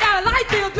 got a light bill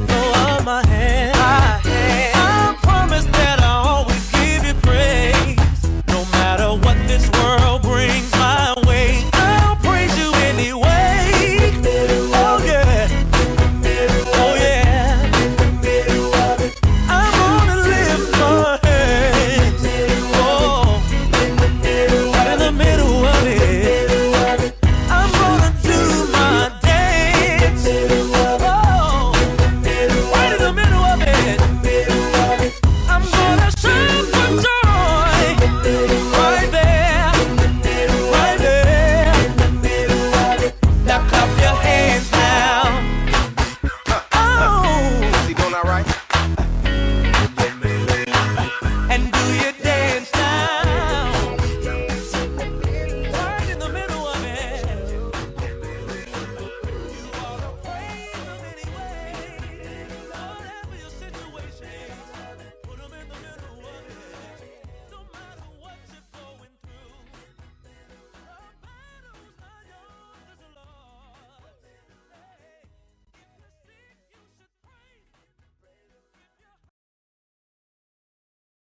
Oh, let go of my hand. My hand.